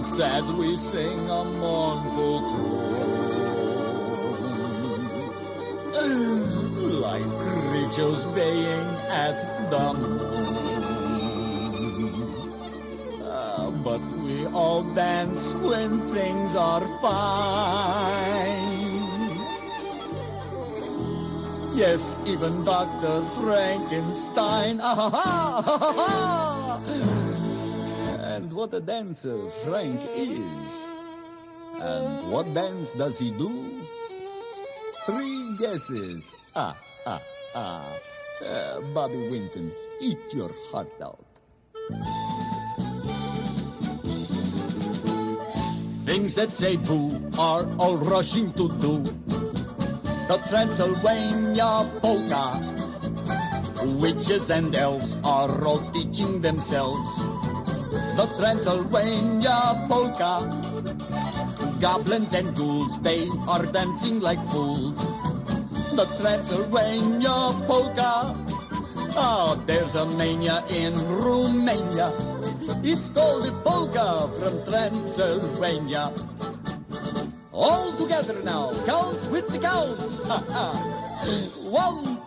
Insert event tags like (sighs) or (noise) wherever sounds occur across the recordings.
and sad we sing a mournful tune. (sighs) Like creatures baying at the moon. Ah, but we all dance when things are fine. Yes, even Dr. Frankenstein. Ah, ha, ha, ha. And what a dancer Frank is. And what dance does he do? Three guesses. Ah, ah, ah. Uh, Bobby Vinton, eat your heart out. Things that say boo are all rushing to do. The Transylvania polka. Witches and elves are all teaching themselves. The Transylvania polka. Goblins and ghouls, they are dancing like fools. The Transylvania polka. Oh, there's a mania in Romania. It's called the polka from Transylvania. All together now, count with the count. (laughs) One,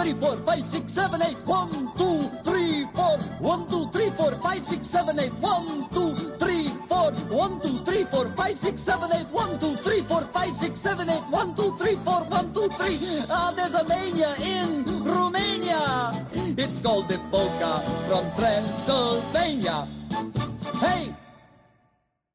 three, four, five, six, seven, eight. One, two, three, four. One, two, three, four, five, six, seven, eight. One, two, three, four. One, two, three, four, five, six, seven, eight. One, two, three, four, five, six, seven, eight. One, two, three, four. One, two, three. Ah, there's a mania in Romania. It's called the polka from Transylvania. Hey,